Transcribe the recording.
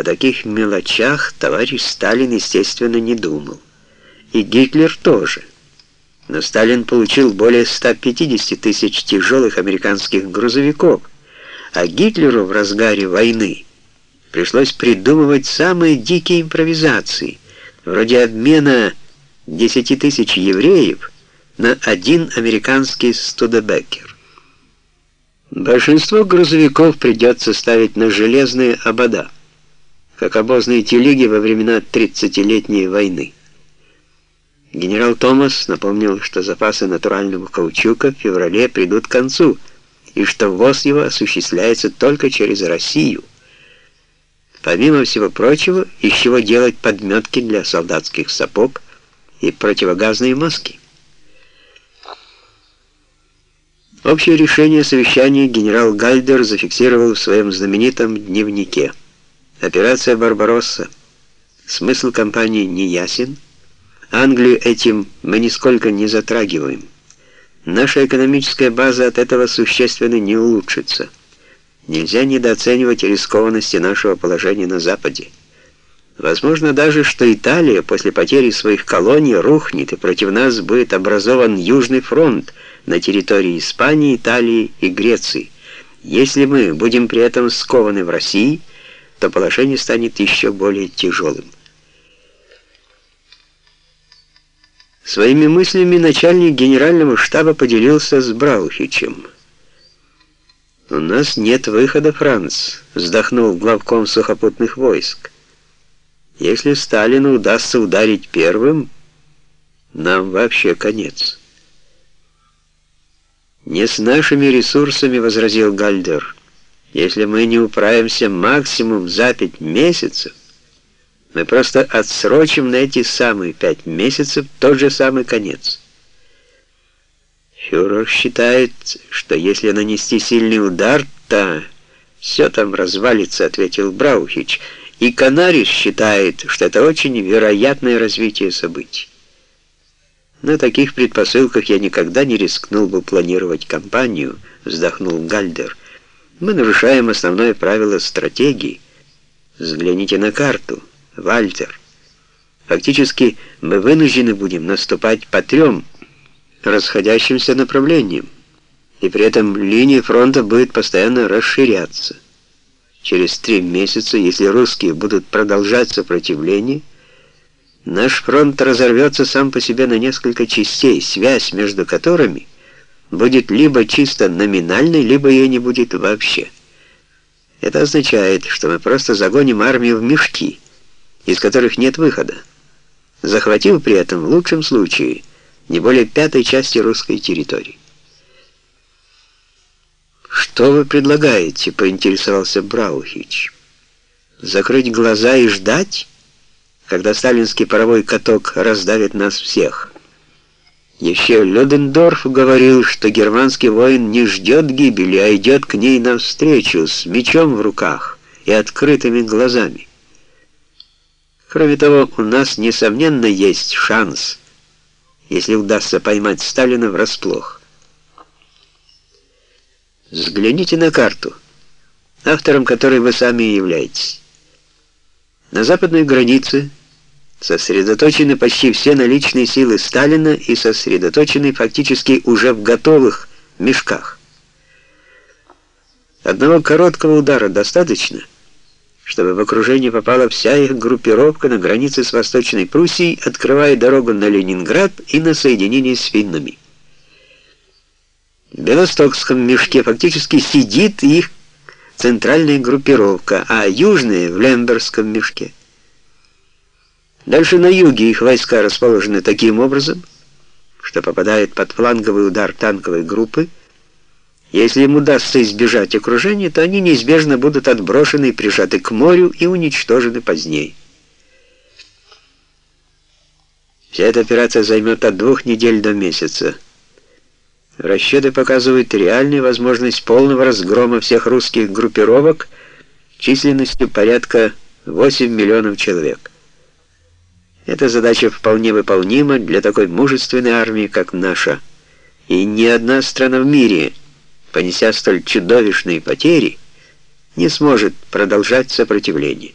О таких мелочах товарищ Сталин, естественно, не думал. И Гитлер тоже. Но Сталин получил более 150 тысяч тяжелых американских грузовиков, а Гитлеру в разгаре войны пришлось придумывать самые дикие импровизации, вроде обмена 10 тысяч евреев на один американский Студебекер. Большинство грузовиков придется ставить на железные обода, как обозные телеги во времена 30-летней войны. Генерал Томас напомнил, что запасы натурального каучука в феврале придут к концу, и что ввоз его осуществляется только через Россию. Помимо всего прочего, из чего делать подметки для солдатских сапог и противогазные маски. Общее решение совещания генерал Гальдер зафиксировал в своем знаменитом дневнике. Операция «Барбаросса». Смысл кампании не ясен. Англию этим мы нисколько не затрагиваем. Наша экономическая база от этого существенно не улучшится. Нельзя недооценивать рискованности нашего положения на Западе. Возможно даже, что Италия после потери своих колоний рухнет, и против нас будет образован Южный фронт на территории Испании, Италии и Греции. Если мы будем при этом скованы в России, то положение станет еще более тяжелым. Своими мыслями начальник генерального штаба поделился с Браухичем. «У нас нет выхода, Франц», — вздохнул главком сухопутных войск. Если Сталину удастся ударить первым, нам вообще конец. «Не с нашими ресурсами», — возразил Гальдер. «Если мы не управимся максимум за пять месяцев, мы просто отсрочим на эти самые пять месяцев тот же самый конец». Фюрер считает, что если нанести сильный удар, то все там развалится, ответил Браухич. И Канарис считает, что это очень вероятное развитие событий. На таких предпосылках я никогда не рискнул бы планировать кампанию, вздохнул Гальдер. Мы нарушаем основное правило стратегии. Взгляните на карту, Вальтер. Фактически мы вынуждены будем наступать по трем расходящимся направлениям, и при этом линия фронта будет постоянно расширяться. Через три месяца, если русские будут продолжать сопротивление, наш фронт разорвется сам по себе на несколько частей, связь между которыми будет либо чисто номинальной, либо ее не будет вообще. Это означает, что мы просто загоним армию в мешки, из которых нет выхода, захватив при этом в лучшем случае не более пятой части русской территории. «Что вы предлагаете?» — поинтересовался Браухич. «Закрыть глаза и ждать, когда сталинский паровой каток раздавит нас всех?» Еще Людендорф говорил, что германский воин не ждет гибели, а идет к ней навстречу с мечом в руках и открытыми глазами. Кроме того, у нас, несомненно, есть шанс, если удастся поймать Сталина врасплох. Взгляните на карту, автором которой вы сами являетесь. На западной границе сосредоточены почти все наличные силы Сталина и сосредоточены фактически уже в готовых мешках. Одного короткого удара достаточно, чтобы в окружение попала вся их группировка на границе с Восточной Пруссией, открывая дорогу на Ленинград и на соединение с финнами. В Белостокском мешке фактически сидит их центральная группировка, а южная в Лемберском мешке. Дальше на юге их войска расположены таким образом, что попадают под фланговый удар танковой группы. Если им удастся избежать окружения, то они неизбежно будут отброшены и прижаты к морю и уничтожены позднее. Вся эта операция займет от двух недель до месяца. Расчеты показывают реальную возможность полного разгрома всех русских группировок численностью порядка 8 миллионов человек. Эта задача вполне выполнима для такой мужественной армии, как наша. И ни одна страна в мире, понеся столь чудовищные потери, не сможет продолжать сопротивление.